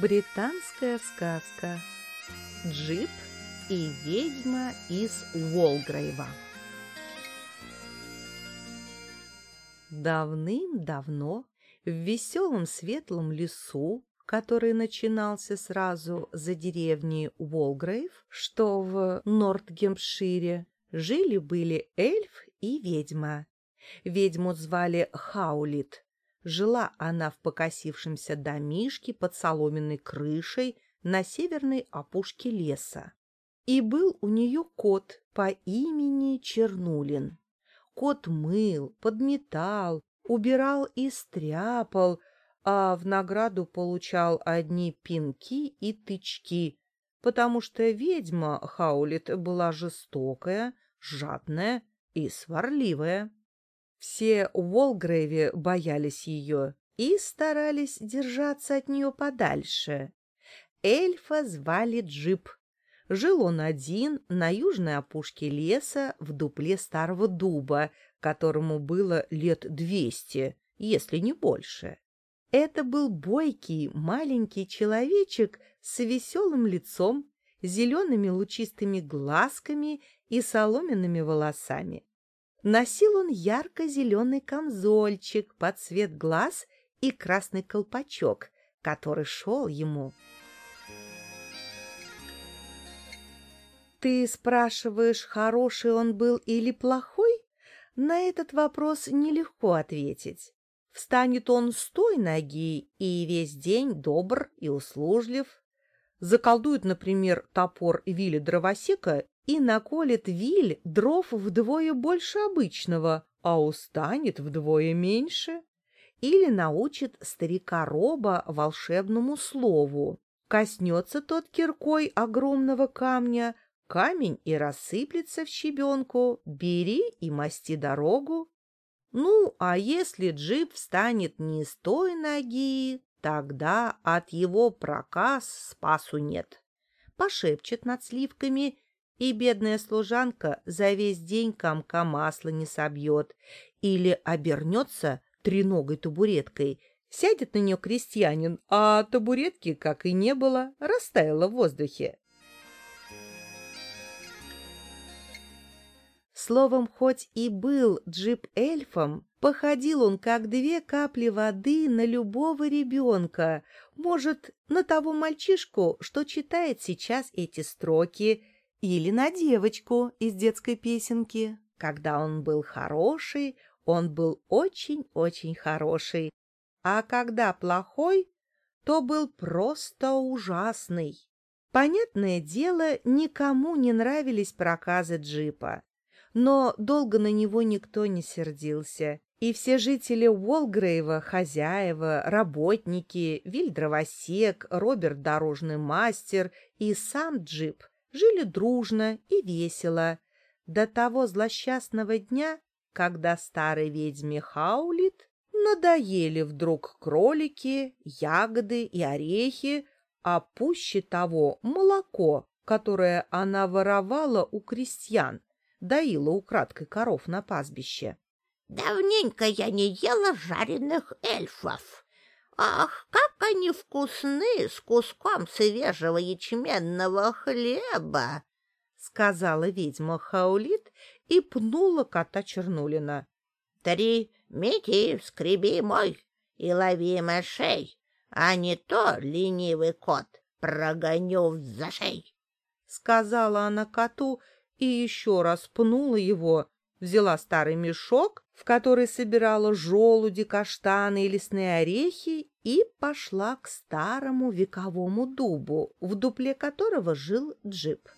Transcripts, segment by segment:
Британская сказка. Джип и ведьма из Уолгрейва. Давным-давно в веселом светлом лесу, который начинался сразу за деревней Уолгрейв, что в Нортгемпшире, жили-были эльф и ведьма. Ведьму звали Хаулит, Жила она в покосившемся домишке под соломенной крышей на северной опушке леса. И был у нее кот по имени Чернулин. Кот мыл, подметал, убирал и стряпал, а в награду получал одни пинки и тычки, потому что ведьма Хаулит была жестокая, жадная и сварливая. Все в Уолгрейве боялись ее и старались держаться от нее подальше. Эльфа звали Джип. Жил он один на южной опушке леса в дупле старого дуба, которому было лет двести, если не больше. Это был бойкий маленький человечек с веселым лицом, зелеными лучистыми глазками и соломенными волосами. Носил он ярко-зеленый камзольчик под цвет глаз и красный колпачок, который шел ему. Ты спрашиваешь, хороший он был или плохой? На этот вопрос нелегко ответить. Встанет он с той ноги и весь день добр и услужлив. Заколдует, например, топор Вилли Дровосека и наколет виль дров вдвое больше обычного, а устанет вдвое меньше. Или научит старика Роба волшебному слову. Коснется тот киркой огромного камня, камень и рассыплется в щебенку, бери и масти дорогу. Ну, а если джип встанет не с той ноги, тогда от его проказ спасу нет. Пошепчет над сливками и бедная служанка за весь день комка масла не собьет или обернется треногой табуреткой, сядет на нее крестьянин, а табуретки, как и не было, растаяла в воздухе. Словом, хоть и был джип эльфом, походил он, как две капли воды, на любого ребенка, может, на того мальчишку, что читает сейчас эти строки, или на девочку из детской песенки. Когда он был хороший, он был очень-очень хороший. А когда плохой, то был просто ужасный. Понятное дело, никому не нравились проказы джипа. Но долго на него никто не сердился. И все жители Уолгрейва, хозяева, работники, Вильдровосек, Роберт Дорожный мастер и сам джип жили дружно и весело до того злосчастного дня, когда старой ведьме Хаулит надоели вдруг кролики, ягоды и орехи, а пуще того молоко, которое она воровала у крестьян, доила украдкой коров на пастбище. «Давненько я не ела жареных эльфов», Ах, как они вкусны с куском свежего ячменного хлеба! — сказала ведьма Хаулит и пнула кота Чернулина. — Три, мети, скреби мой и лови мышей, а не то, ленивый кот, прогоню в зашей. Сказала она коту и еще раз пнула его, взяла старый мешок, в который собирала желуди, каштаны и лесные орехи, и пошла к старому вековому дубу, в дупле которого жил джип.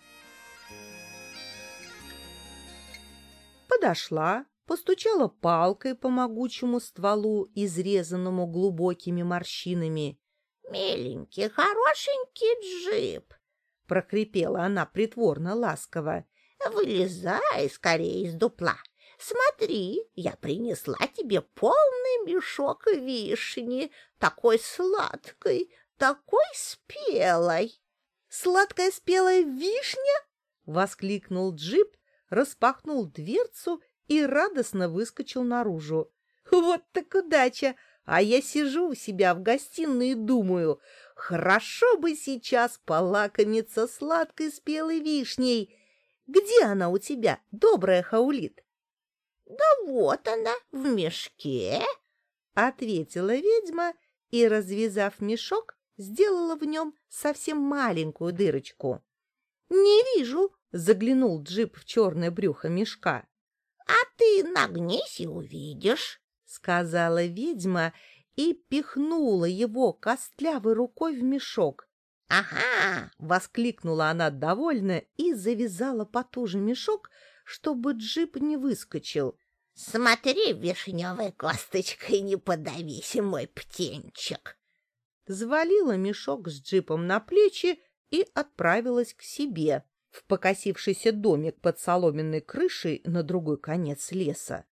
Подошла, постучала палкой по могучему стволу, изрезанному глубокими морщинами. — Миленький, хорошенький джип! — прокрепела она притворно ласково. Вылезай скорее из дупла. Смотри, я принесла тебе полный мешок вишни, такой сладкой, такой спелой. Сладкая спелая вишня? воскликнул джип, распахнул дверцу и радостно выскочил наружу. Вот так удача! А я сижу у себя в гостиной и думаю, хорошо бы сейчас полакомиться сладкой спелой вишней. Где она у тебя, добрая Хаулит? — Да вот она, в мешке, — ответила ведьма и, развязав мешок, сделала в нем совсем маленькую дырочку. — Не вижу, — заглянул джип в черное брюхо мешка. — А ты нагнись и увидишь, — сказала ведьма и пихнула его костлявой рукой в мешок. «Ага!» — воскликнула она довольно и завязала потуже мешок, чтобы джип не выскочил. «Смотри, вишневой косточкой не подавись, мой птенчик!» Завалила мешок с джипом на плечи и отправилась к себе в покосившийся домик под соломенной крышей на другой конец леса.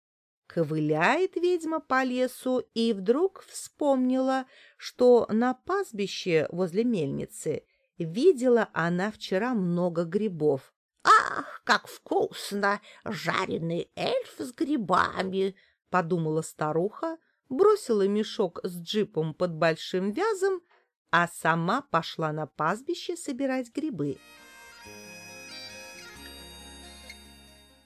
Ковыляет ведьма по лесу и вдруг вспомнила, что на пастбище возле мельницы видела она вчера много грибов. «Ах, как вкусно! Жареный эльф с грибами!» — подумала старуха, бросила мешок с джипом под большим вязом, а сама пошла на пастбище собирать грибы.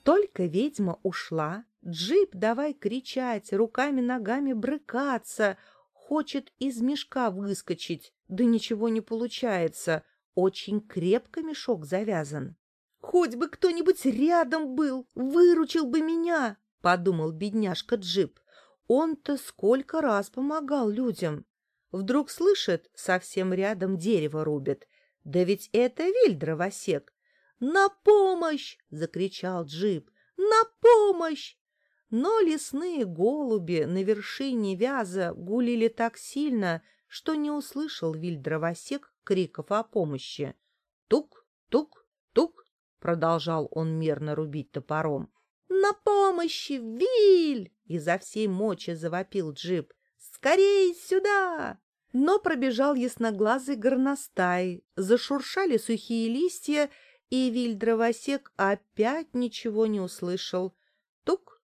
Только ведьма ушла, джип давай кричать, руками-ногами брыкаться, хочет из мешка выскочить, да ничего не получается, очень крепко мешок завязан. «Хоть бы кто-нибудь рядом был, выручил бы меня!» — подумал бедняжка Джип. Он-то сколько раз помогал людям. Вдруг слышит, совсем рядом дерево рубит. Да ведь это Виль дровосек. «На помощь!» — закричал Джип. «На помощь!» Но лесные голуби на вершине вяза гулили так сильно, что не услышал Виль-дровосек криков о помощи. «Тук, тук, тук!» — продолжал он мерно рубить топором. «На помощь, Виль!» — изо всей мочи завопил джип. «Скорей сюда!» Но пробежал ясноглазый горностай, зашуршали сухие листья, и Виль-дровосек опять ничего не услышал. Тук,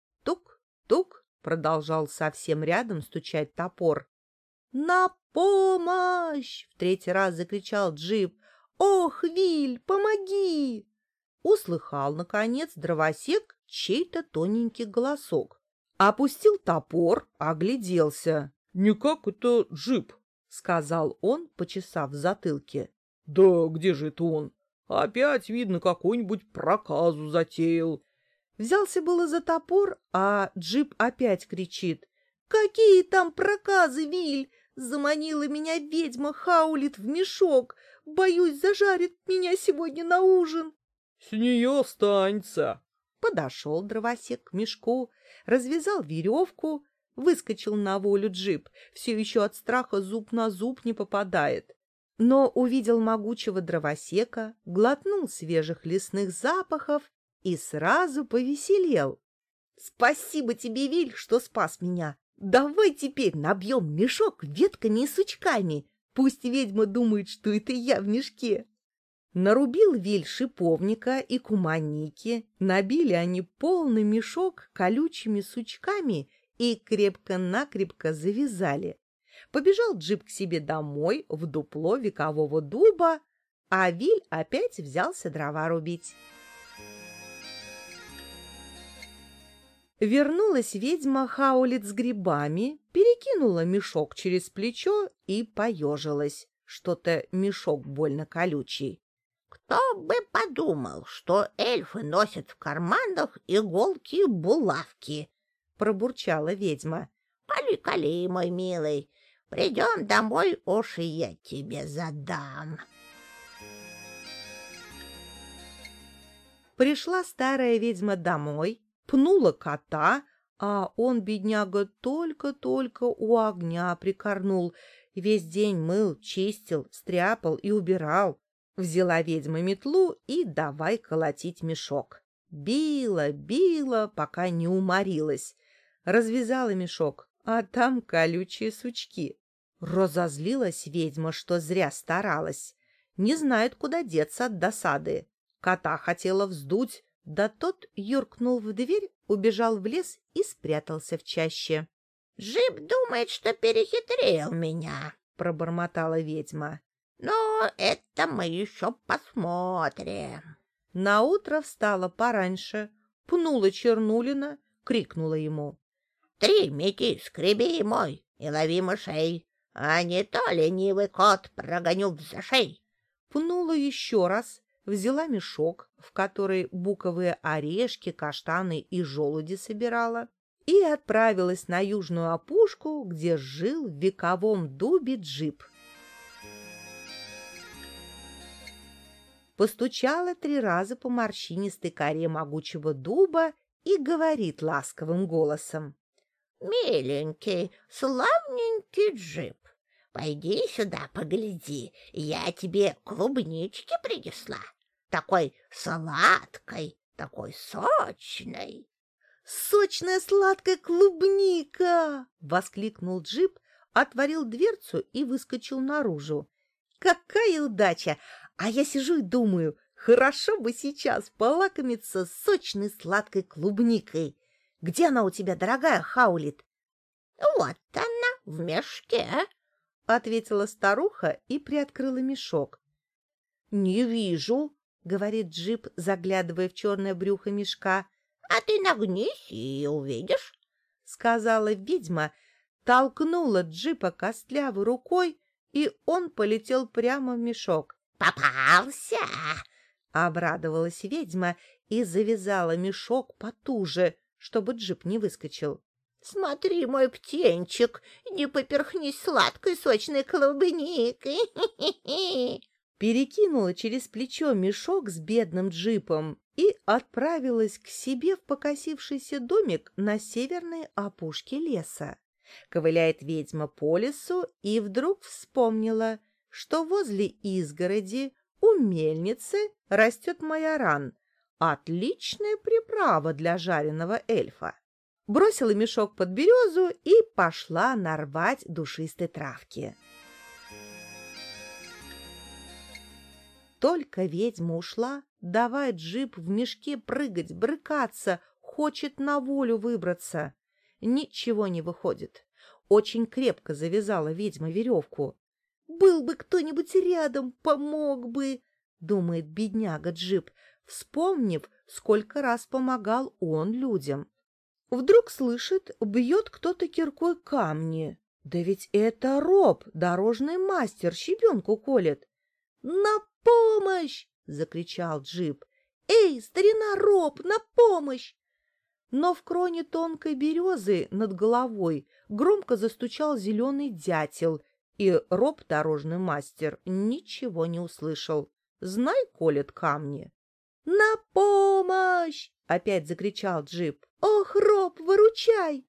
тук, тук, продолжал совсем рядом стучать топор. «На помощь!» — в третий раз закричал джип. «Ох, Виль, помоги!» Услыхал, наконец, дровосек чей-то тоненький голосок. Опустил топор, огляделся. «Никак это джип», — сказал он, почесав в затылке. «Да где же это он? Опять, видно, какую-нибудь проказу затеял. Взялся было за топор, а джип опять кричит. «Какие там проказы, Виль! Заманила меня ведьма Хаулит в мешок. Боюсь, зажарит меня сегодня на ужин». «С нее останется». Подошел дровосек к мешку, развязал веревку, выскочил на волю джип. Все еще от страха зуб на зуб не попадает но увидел могучего дровосека, глотнул свежих лесных запахов и сразу повеселел. «Спасибо тебе, Виль, что спас меня! Давай теперь набьем мешок ветками и сучками. Пусть ведьма думает, что это я в мешке». Нарубил Виль шиповника и куманники, набили они полный мешок колючими сучками и крепко-накрепко завязали. Побежал джип к себе домой, в дупло векового дуба, а Виль опять взялся дрова рубить. Вернулась ведьма Хаулит с грибами, перекинула мешок через плечо и поежилась. Что-то мешок больно колючий. Кто бы подумал, что эльфы носят в карманах иголки и булавки, — пробурчала ведьма. — Кали-кали, мой милый, Придем домой, уж и я тебе задам. Пришла старая ведьма домой, пнула кота, а он, бедняга, только-только у огня прикорнул, весь день мыл, чистил, стряпал и убирал. Взяла ведьма метлу и давай колотить мешок. Била, била, пока не уморилась. Развязала мешок, а там колючие сучки. Разозлилась ведьма, что зря старалась. Не знает, куда деться от досады. Кота хотела вздуть, да тот юркнул в дверь, убежал в лес и спрятался в чаще. Джип думает, что перехитрил меня, — пробормотала ведьма. Но это мы еще посмотрим. Наутро встала пораньше, пнула Чернулина, крикнула ему. — Три мети скреби мой и лови мышей, а не то ленивый кот прогоню в зашей. Пнула еще раз, взяла мешок, в который буковые орешки, каштаны и желуди собирала, и отправилась на южную опушку, где жил в вековом дубе джип. Постучала три раза по морщинистой коре могучего дуба и говорит ласковым голосом. — Миленький, славненький джип, пойди сюда погляди, я тебе клубнички принесла такой сладкой, такой сочной. «Сочная сладкая клубника!» — воскликнул джип, отворил дверцу и выскочил наружу. «Какая удача! А я сижу и думаю, хорошо бы сейчас полакомиться сочной сладкой клубникой. Где она у тебя, дорогая Хаулит?» «Вот она, в мешке», — ответила старуха и приоткрыла мешок. «Не вижу», — говорит джип, заглядывая в черное брюхо мешка. — А ты нагнись и увидишь, — сказала ведьма, толкнула джипа костлявой рукой, и он полетел прямо в мешок. — Попался! — обрадовалась ведьма и завязала мешок потуже, чтобы джип не выскочил. — Смотри, мой птенчик, не поперхнись сладкой сочной клубникой. перекинула через плечо мешок с бедным джипом и отправилась к себе в покосившийся домик на северной опушке леса. Ковыляет ведьма по лесу и вдруг вспомнила, что возле изгороди у мельницы растет майоран, отличная приправа для жареного эльфа. Бросила мешок под березу и пошла нарвать душистой травки. Только ведьма ушла, давай джип в мешке прыгать, брыкаться, хочет на волю выбраться. Ничего не выходит. Очень крепко завязала ведьма веревку. «Был бы кто-нибудь рядом, помог бы!» — думает бедняга джип, вспомнив, сколько раз помогал он людям. Вдруг слышит, бьет кто-то киркой камни. Да ведь это Роб, дорожный мастер, щебенку колет. «На помощь!» — закричал джип. «Эй, старина Роб, на помощь!» Но в кроне тонкой березы над головой громко застучал зеленый дятел, и Роб, дорожный мастер, ничего не услышал. Знай, колет камни. «На помощь!» — опять закричал джип. «Ох, Роб, выручай!»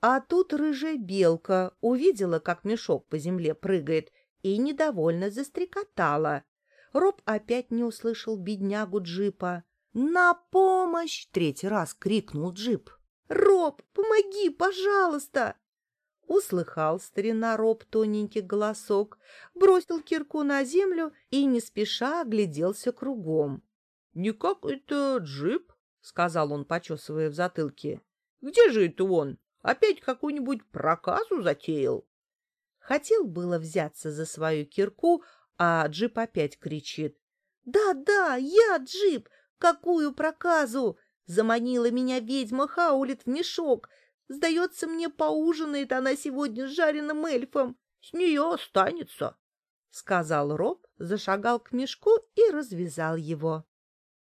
А тут рыжая белка увидела, как мешок по земле прыгает, и недовольно застрекотала. Роб опять не услышал беднягу джипа. «На помощь!» — третий раз крикнул джип. «Роб, помоги, пожалуйста!» Услыхал старина Роб тоненький голосок, бросил кирку на землю и не спеша огляделся кругом. — Не как это джип? — сказал он, почесывая в затылке. — Где же это он? Опять какую-нибудь проказу затеял? Хотел было взяться за свою кирку, а Джип опять кричит. «Да-да, я Джип! Какую проказу! Заманила меня ведьма Хаулит в мешок. Сдается мне, поужинает она сегодня с жареным эльфом. С нее останется!» Сказал Роб, зашагал к мешку и развязал его.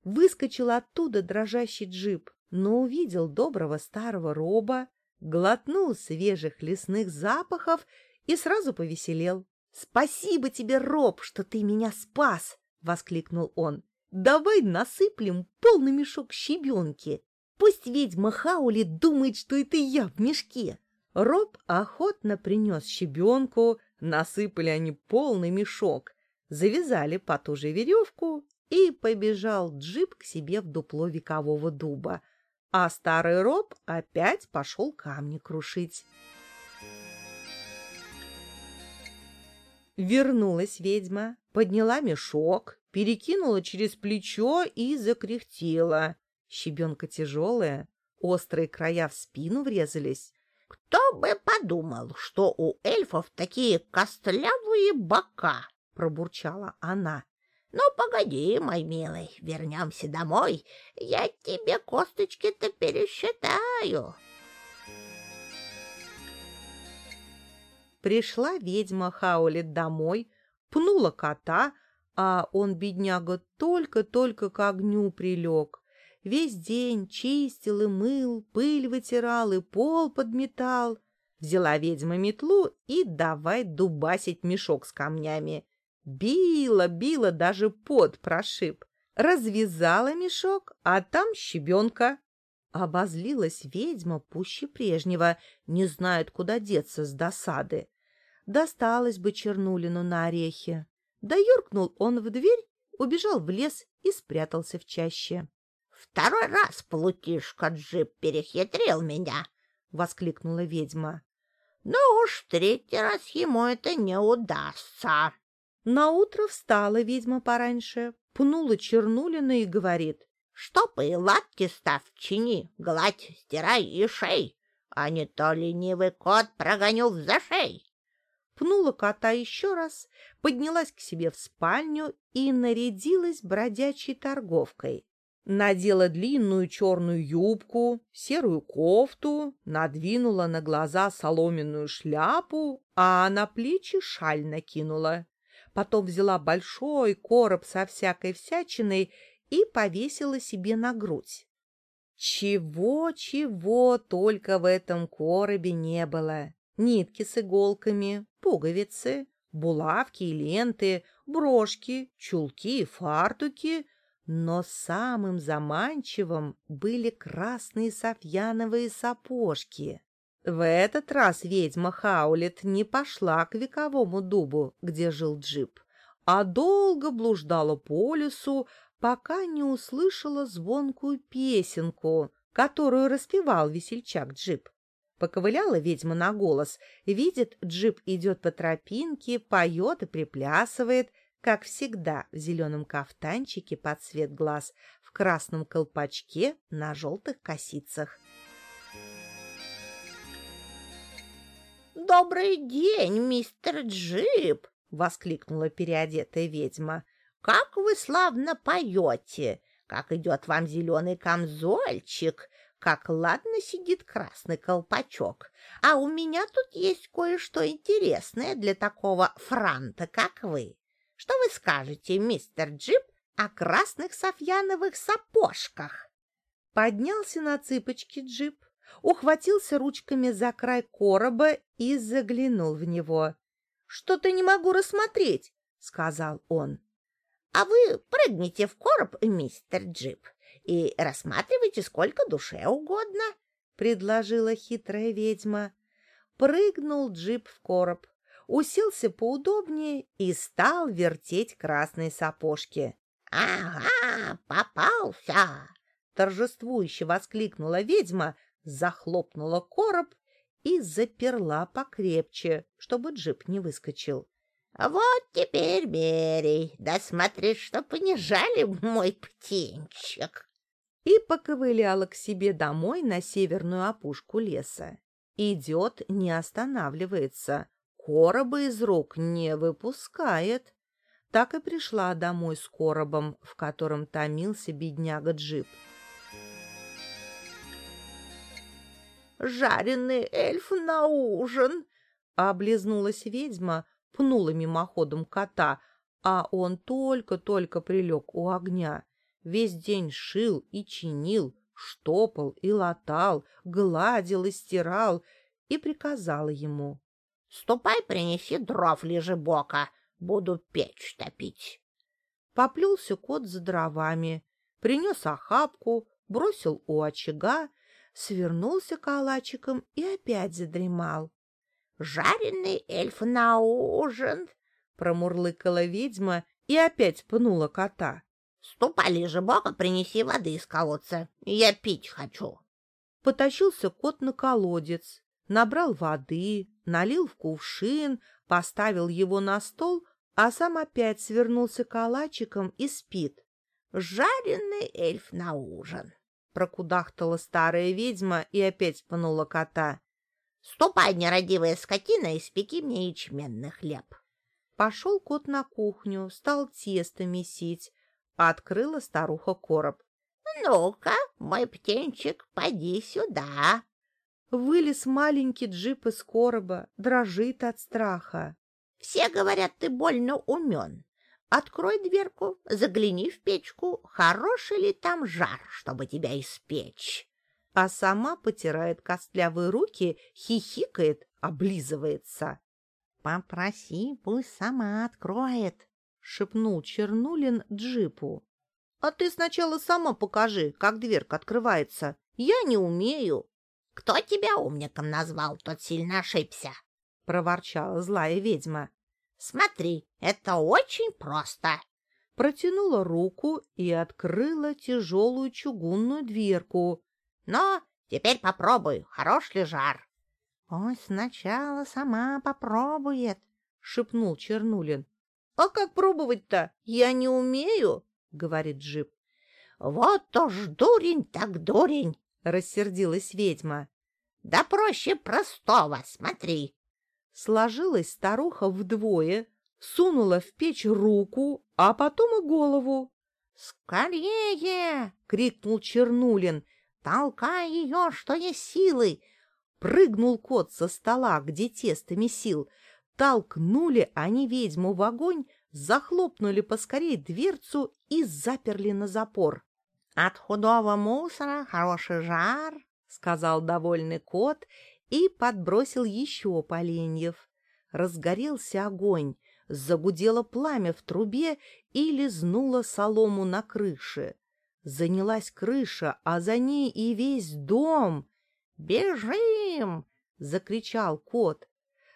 Выскочил оттуда дрожащий джип, но увидел доброго старого Роба, глотнул свежих лесных запахов и сразу повеселел. «Спасибо тебе, Роб, что ты меня спас!» — воскликнул он. «Давай насыплем полный мешок щебенки. Пусть ведьма Хаули думает, что это я в мешке». Роб охотно принес щебенку, насыпали они полный мешок, завязали потуже веревку и побежал джип к себе в дупло векового дуба, а старый Роб опять пошел камни крушить. Вернулась ведьма, подняла мешок, перекинула через плечо и закряхтела. Щебенка тяжелая, острые края в спину врезались. Кто бы подумал, что у эльфов такие костлявые бока, пробурчала она. Ну, погоди, мой милый, вернемся домой. Я тебе косточки-то пересчитаю. Пришла ведьма Хаулет домой, пнула кота, а он, бедняга, только-только к огню прилег. Весь день чистил и мыл, пыль вытирал и пол подметал. Взяла ведьма метлу и давай дубасить мешок с камнями. Била, била, даже пот прошиб. Развязала мешок, а там щебенка. Обозлилась ведьма пуще прежнего, не знает, куда деться с досады. Досталось бы Чернулину на орехи. Да юркнул он в дверь, убежал в лес и спрятался в чаще. — Второй раз плутишка Джип перехитрил меня! — воскликнула ведьма. — Ну уж третий раз ему это не удастся. Наутро встала ведьма пораньше, пнула Чернулина и говорит. — Штопы и лапки ставь чини, гладь, стирай и шей, а не то ленивый кот прогоню в зашей пнула кота еще раз, поднялась к себе в спальню и нарядилась бродячей торговкой. Надела длинную черную юбку, серую кофту, надвинула на глаза соломенную шляпу, а на плечи шаль накинула. Потом взяла большой короб со всякой всячиной и повесила себе на грудь. Чего-чего только в этом коробе не было нитки с иголками, пуговицы, булавки и ленты, брошки, чулки и фартуки, но самым заманчивым были красные софьяновые сапожки. В этот раз ведьма Хаулет не пошла к вековому дубу, где жил джип, а долго блуждала по лесу, пока не услышала звонкую песенку, которую распевал весельчак джип. Поковыляла ведьма на голос, видит, джип идет по тропинке, поет и приплясывает, как всегда, в зеленом кафтанчике под цвет глаз, в красном колпачке на желтых косицах. «Добрый день, мистер Джип!» — воскликнула переодетая ведьма. «Как вы славно поете! Как идет вам зеленый камзольчик! как ладно сидит красный колпачок. А у меня тут есть кое-что интересное для такого франта, как вы. Что вы скажете, мистер Джип, о красных софьяновых сапожках? Поднялся на цыпочки Джип, ухватился ручками за край короба и заглянул в него. — Что-то не могу рассмотреть, — сказал он. — А вы прыгните в короб, мистер Джип, и рассматривайте сколько душе угодно, — предложила хитрая ведьма. Прыгнул джип в короб, уселся поудобнее и стал вертеть красные сапожки. — Ага, попался! — торжествующе воскликнула ведьма, захлопнула короб и заперла покрепче, чтобы джип не выскочил. — Вот теперь мерей, да смотри, чтоб не жали мой птенчик и поковыляла к себе домой на северную опушку леса. Идет, не останавливается, короба из рук не выпускает. Так и пришла домой с коробом, в котором томился бедняга Джип. «Жареный эльф на ужин!» — облизнулась ведьма, пнула мимоходом кота, а он только-только прилег у огня. Весь день шил и чинил, штопал и латал, гладил и стирал, и приказала ему. — Ступай, принеси дров лежебока, буду печь топить. Поплелся кот за дровами, принес охапку, бросил у очага, свернулся калачиком и опять задремал. — Жареный эльф на ужин! — промурлыкала ведьма и опять пнула кота. Ступай, лежебока, принеси воды из колодца. Я пить хочу. Потащился кот на колодец, набрал воды, налил в кувшин, поставил его на стол, а сам опять свернулся калачиком и спит. «Жареный эльф на ужин!» — прокудахтала старая ведьма и опять пнула кота. Ступай, нерадивая скотина, и спеки мне ячменный хлеб. Пошел кот на кухню, стал тесто месить, открыла старуха короб. «Ну-ка, мой птенчик, поди сюда!» Вылез маленький джип из короба, дрожит от страха. «Все говорят, ты больно умен. Открой дверку, загляни в печку, хороший ли там жар, чтобы тебя испечь?» А сама потирает костлявые руки, хихикает, облизывается. «Попроси, пусть сама откроет», — шепнул Чернулин джипу. «А ты сначала сама покажи, как дверка открывается. Я не умею». «Кто тебя умником назвал, тот сильно ошибся», — проворчала злая ведьма. «Смотри, это очень просто». Протянула руку и открыла тяжелую чугунную дверку. «Но теперь попробуй, хорош ли жар?» «Пусть сначала сама попробует», — шепнул Чернулин. «А как пробовать-то? Я не умею», — говорит Джип. «Вот уж дурень так дурень!» — рассердилась ведьма. «Да проще простого, смотри!» Сложилась старуха вдвое, сунула в печь руку, а потом и голову. «Скорее!» — крикнул Чернулин. «Толкай ее, что есть силы!» Прыгнул кот со стола, где тесто месил. Толкнули они ведьму в огонь, захлопнули поскорей дверцу и заперли на запор. «От худого мусора хороший жар», — сказал довольный кот и подбросил еще поленьев. Разгорелся огонь, загудело пламя в трубе и лизнуло солому на крыше. Занялась крыша, а за ней и весь дом. «Бежим!» — закричал кот.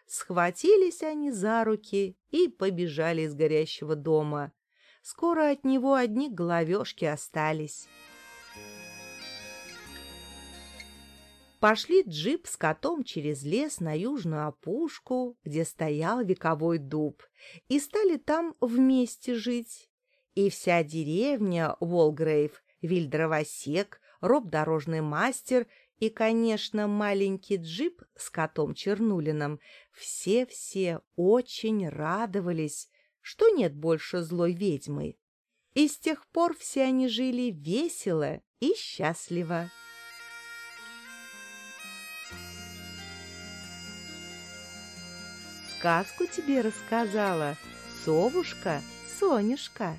Схватились они за руки и побежали из горящего дома. Скоро от него одни головешки остались. Пошли джип с котом через лес на южную опушку, где стоял вековой дуб, и стали там вместе жить. И вся деревня Волгрейв, Вильдровосек, Роб дорожный мастер и, конечно, маленький джип с котом Чернулиным все-все очень радовались, что нет больше злой ведьмы. И с тех пор все они жили весело и счастливо. Сказку тебе рассказала совушка Сонюшка.